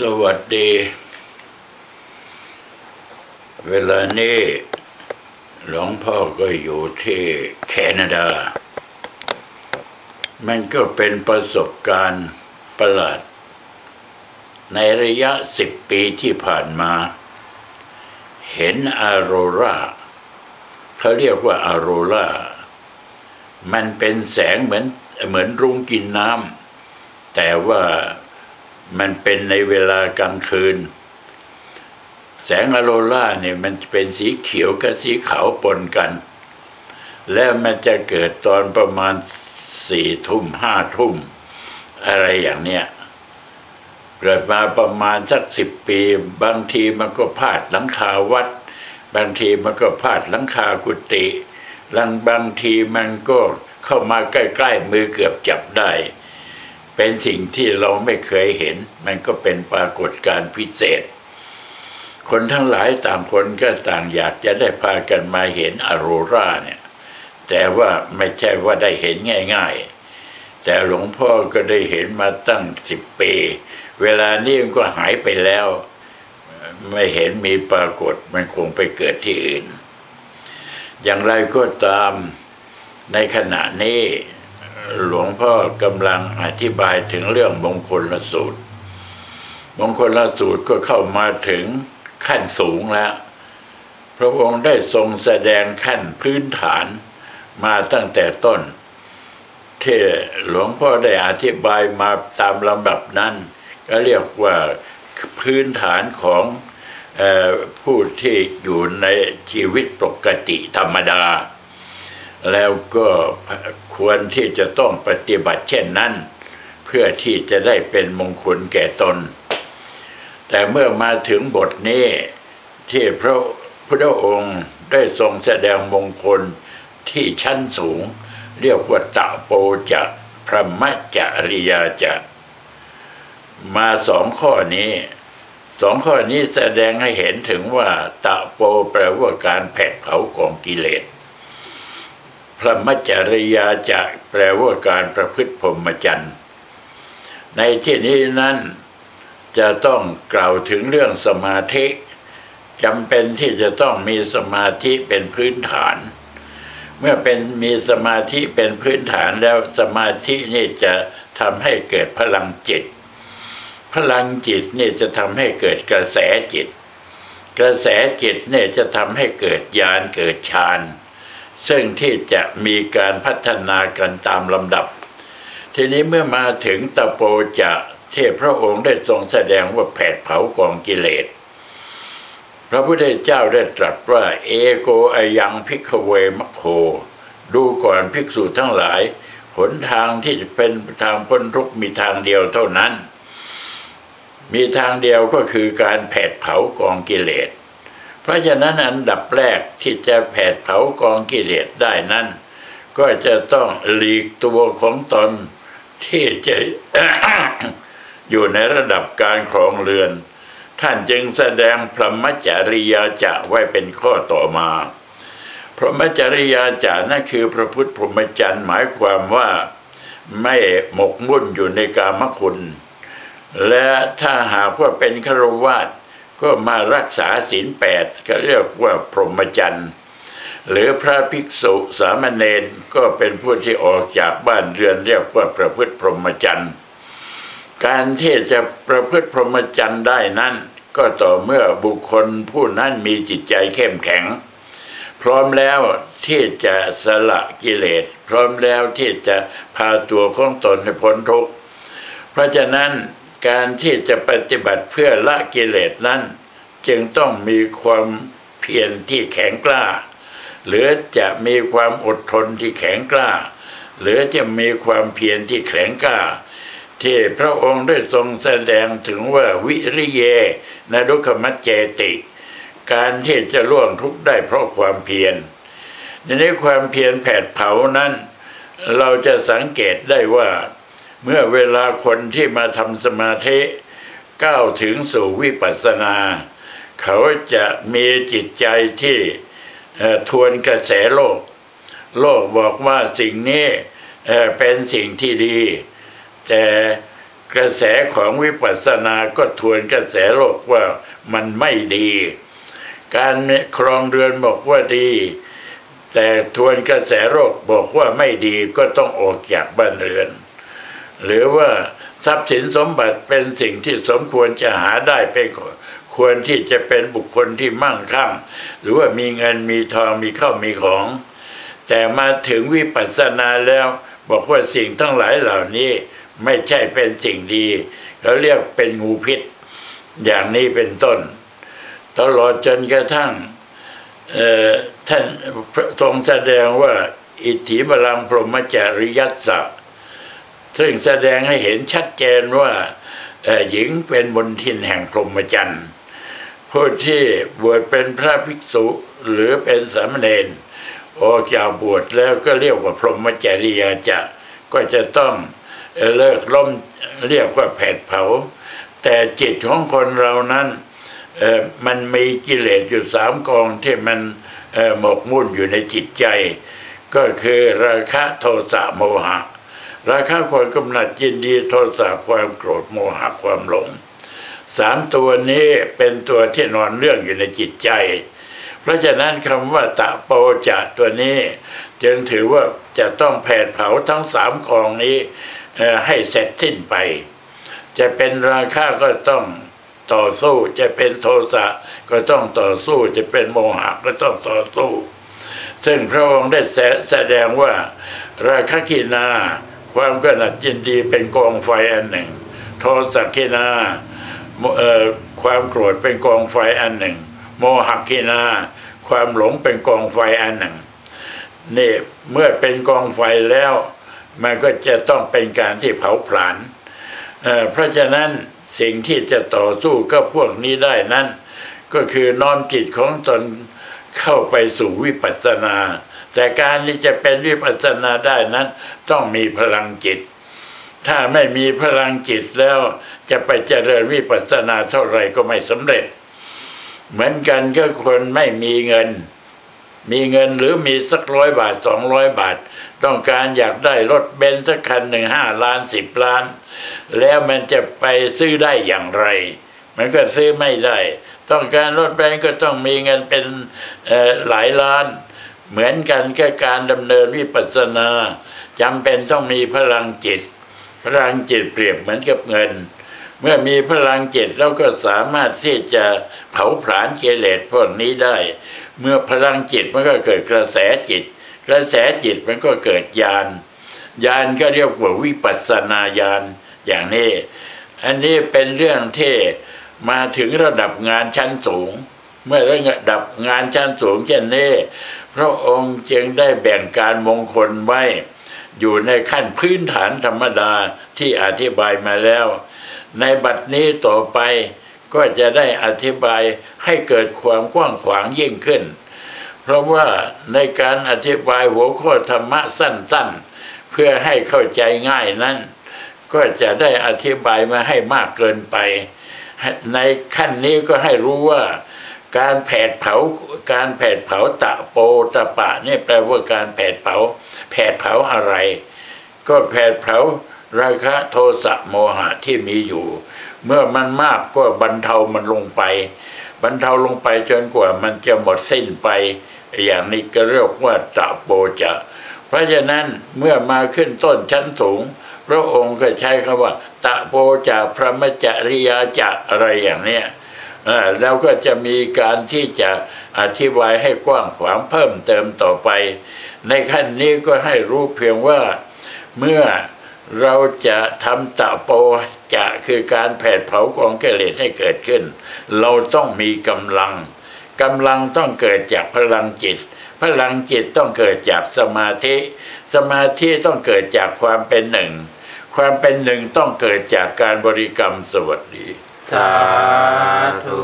สวัสดี เวลานี้หลวงพ่อก็อยู่ที่แคนาดา มันก็เป็นประสบการณ์ประหลาด ในระยะสิบปีที่ผ่านมา เห็นออโรราเขาเรียกว่าออโรรามันเป็นแสงเหมือนเหมือนรุ้งกินน้ำแต่ว่า มันเป็นในเวลากลางคืน แสงอโรราเนี่ยมันเป็นสีเขียวกับสีขาวปนกัน และมันจะเกิดตอนประมาณสี่ทุ่มห้าทุ่ม อะไรอย่างเนี้ยเกิดมาประมาณสักสิบปี บางทีมันก็พาดหลังคาวัด บางทีมันก็พาดหลังคากุฏิลังบางทีมันก็เข้ามาใกล้ ๆ มือเกือบจับได้ เป็นสิ่งที่เราไม่เคยเห็น มันก็เป็นปรากฏการณ์พิเศษ คนทั้งหลายต่างคนก็ต่างอยากจะได้พากันมาเห็นอโรราเนี่ย แต่ว่าไม่ใช่ว่าได้เห็นง่าย ๆ แต่หลวงพ่อก็ได้เห็นมาตั้งสิบปี เวลานี้มันก็หายไปแล้ว ไม่เห็นมีปรากฏมันคงไปเกิดที่อื่น อย่างไรก็ตามในขณะนี้ หลวงพ่อกำลังอธิบายถึงเรื่องมงคลละสูตร มงคลละสูตรก็เข้ามาถึงขั้นสูงแล้ว พระองค์ได้ทรงแสดงขั้นพื้นฐานมาตั้งแต่ต้น ที่หลวงพ่อได้อธิบายมาตามลำดับนั้น ก็เรียกว่าพื้นฐานของผู้ที่อยู่ในชีวิตปกติธรรมดา แล้วก็ควรที่จะต้องปฏิบัติเช่นนั้น เพื่อที่จะได้เป็นมงคลแก่ตน แต่เมื่อมาถึงบทนี้ที่พระพุทธองค์ได้ทรงแสดงมงคลที่ชั้นสูง เรียกว่าตะโปจะพระมัจจริยาจะมาสองข้อนี้สองข้อนี้แสดงให้เห็นถึงว่าตะโปแปลว่าการแผดเผากองกิเลส พระมัจจริยาจะแปลว่าการประพฤติพรหมจรรย์ในที่นี้นั้นจะต้องกล่าวถึงเรื่องสมาธิจำเป็นที่จะต้องมีสมาธิเป็นพื้นฐาน เมื่อเป็นมีสมาธิเป็นพื้นฐานแล้วสมาธินี่จะทำให้เกิดพลังจิต พลังจิตนี่จะทำให้เกิดกระแสจิต กระแสจิตเนี่ยจะทำให้เกิดญาณเกิดฌาน ซึ่งที่จะมีการพัฒนากันตามลำดับ ทีนี้เมื่อมาถึงตะโปจะที่พระองค์ได้ทรงแสดงว่าแผดเผากองกิเลส พระพุทธเจ้าได้ตรัสว่า เอโกอายังพิกเวมะโค ดูก่อนภิกษุทั้งหลาย หนทางที่จะเป็นทางพ้นทุกข์มีทางเดียวเท่านั้น มีทางเดียวก็คือการแผดเผากองกิเลส เพราะฉะนั้นอันดับแรกที่จะแผดเผากองกิเลสได้นั้น ก็จะต้องหลีกตัวของตนที่จะอยู่ในระดับการครองเรือน ท่านจึงแสดงพรหมจริยาจะไว้เป็นข้อต่อมา พรหมจริยาจะนั่นคือพระพุทธพรหมจรรย์หมายความว่าไม่หมกมุ่นอยู่ในกามคุณ และถ้าหากว่าเป็นฆราวาส ก็มารักษาศีลแปดก็เรียกว่าพรหมจรรย์หรือพระภิกษุสามเณรก็เป็นผู้ที่ออกจากบ้านเรือนเรียกว่าประพฤติพรหมจรรย์การที่จะประพฤติพรหมจรรย์ได้นั้น ก็ต่อเมื่อบุคคลผู้นั้นมีจิตใจเข้มแข็ง พร้อมแล้วที่จะสละกิเลส พร้อมแล้วที่จะพาตัวของตนให้พ้นทุกข์เพราะฉะนั้น การที่จะปฏิบัติเพื่อละกิเลสนั้น จึงต้องมีความเพียรที่แข็งกล้า หรือจะมีความอดทนที่แข็งกล้า หรือจะมีความเพียรที่แข็งกล้า ที่พระองค์ได้ทรงแสดงถึงว่าวิริเยนรุขมัจเจติ การที่จะล่วงทุกข์ได้เพราะความเพียรในนี้ความเพียรแผดเผานั้น เราจะสังเกตได้ว่า เมื่อเวลาคนที่มาทำสมาธิก้าวถึงสู่วิปัสสนา เขาจะมีจิตใจที่ทวนกระแสโลก โลกบอกว่าสิ่งนี้เเป็นสิ่งที่ดี แต่กระแสของวิปัสสนาก็ทวนกระแสโลกว่ามันไม่ดี การครองเรือนบอกว่าดี แต่ทวนกระแสโลกบอกว่าไม่ดีก็ต้องออกจากบ้านเรือน หรือว่าทรัพย์สินสมบัติเป็นสิ่งที่สมควรจะหาได้เป็นควรที่จะเป็นบุคคลที่มั่งคั่ง หรือว่ามีเงินมีทองมีข้าวมีของ แต่มาถึงวิปัสสนาแล้ว บอกว่าสิ่งทั้งหลายเหล่านี้ไม่ใช่เป็นสิ่งดีเขาเรียกเป็นงูพิษ อย่างนี้เป็นต้น ตลอดจนกระทั่งเอ่อท่านทรงแสดงว่า อิทธิบาลังพรหมจริยัสสะ ซึ่งแสดงให้เห็นชัดเจนว่าหญิงเป็นบนทินแห่งพรหมจรรย์ผู้ที่บวชเป็นพระภิกษุหรือเป็นสามเณรออกจากบวชแล้วก็เรียกว่าพรหมจริยาจะก็จะต้องเลิกล้มเรียกว่าแผดเผา แต่จิตของคนเรานั้นมันมีกิเลสอยู่สามกองที่มันหมกมุ่นอยู่ในจิตใจ ก็คือราคะโทสะโมหะ ราคะความกำหนัดยินดีโทสะความโกรธโมหะความหลงสามตัวนี้เป็นตัวที่นอนเรื่องอยู่ในจิตใจ เพราะฉะนั้นคำว่าตะโปจะตัวนี้ จึงถือว่าจะต้องแผดเผาทั้งสามกองนี้ให้เสร็จสิ้นไป จะเป็นราคะก็ต้องต่อสู้ จะเป็นโทสะก็ต้องต่อสู้ จะเป็นโมหะก็ต้องต่อสู้ ซึ่งพระองค์ได้แสดงว่าราคะกินา ความกำหนัดยินดีเป็นกองไฟอันหนึ่ง โทสะกินาโมเอ่อความโกรธเป็นกองไฟอันหนึ่ง โมหกินา ความหลงเป็นกองไฟอันหนึ่งนี่เมื่อเป็นกองไฟแล้ว มันก็จะต้องเป็นการที่เผาผลาญเเพราะฉะนั้นสิ่งที่จะต่อสู้กับพวกนี้ได้นั้น ก็คือน้อมจิตของตนเข้าไปสู่วิปัสสนา แต่การที่จะเป็นวิปัสสนาได้นั้น ต้องมีพลังจิต ถ้าไม่มีพลังจิตแล้วจะไปเจริญวิปัสสนาเท่าไหร่ก็ไม่สำเร็จ เหมือนกันก็คนไม่มีเงิน มีเงินหรือมีสักร้อยบาทสองร้อยบาท ต้องการอยากได้รถเบนซ์สักคันหนึ่งห้าล้านสิบล้าน แล้วมันจะไปซื้อได้อย่างไร มันก็ซื้อไม่ได้ ต้องการรถเบนซ์ก็ต้องมีเงินเป็นหลายล้าน เหมือนกันก็การดำเนินวิปัสสนาจำเป็นต้องมีพลังจิต พลังจิตเปรียบเหมือนกับเงิน เมื่อมีพลังจิตเราก็สามารถที่จะเผาผลาญกิเลสพวกนี้ได้ เมื่อพลังจิตมันก็เกิดกระแสจิต กระแสจิตมันก็เกิดญาณญาณก็เรียกว่าวิปัสสนาญาณอย่างนี้ อันนี้เป็นเรื่องที่มาถึงระดับงานชั้นสูง เมื่อระดับงานชั้นสูงเช่นนี้ พระองค์จึงได้แบ่งการมงคลไว้ อยู่ในขั้นพื้นฐานธรรมดาที่อธิบายมาแล้ว ในบัดนี้ต่อไปก็จะได้อธิบายให้เกิดความกว้างขวางยิ่งขึ้น เพราะว่าในการอธิบายหัวข้อธรรมะสั้นๆ เพื่อให้เข้าใจง่ายนั้น ก็จะได้อธิบายมาให้มากเกินไป ในขั้นนี้ก็ให้รู้ว่า การแผดเผาการแผดเผาตะโปตะปะนี่แปลว่าการแผดเผา แผดเผาอะไร ก็แผดเผาราคะโทสะโมหะที่มีอยู่ เมื่อมันมากก็บรรเทามันลงไป บรรเทาลงไปจนกว่ามันจะหมดสิ้นไป อย่างนี้ก็เรียกว่าตะโปจะ เพราะฉะนั้นเมื่อมาขึ้นต้นชั้นสูง พระองค์ก็ใช้คำว่า ตะโปจะพระมจริยาจะอะไรอย่างเนี้ย แล้วก็จะมีการที่จะอธิบายให้กว้างขวางเพิ่มเติมต่อไป ในขั้นนี้ก็ให้รู้เพียงว่าเมื่อเราจะทำตะโปจะคือการแผดเผากองกิเลสให้เกิดขึ้น เราต้องมีกำลังกำลังต้องเกิดจากพลังจิต พลังจิตต้องเกิดจากสมาธิ สมาธิต้องเกิดจากความเป็นหนึ่ง ความเป็นหนึ่งต้องเกิดจากการบริกรรมสวัสดี สาธุ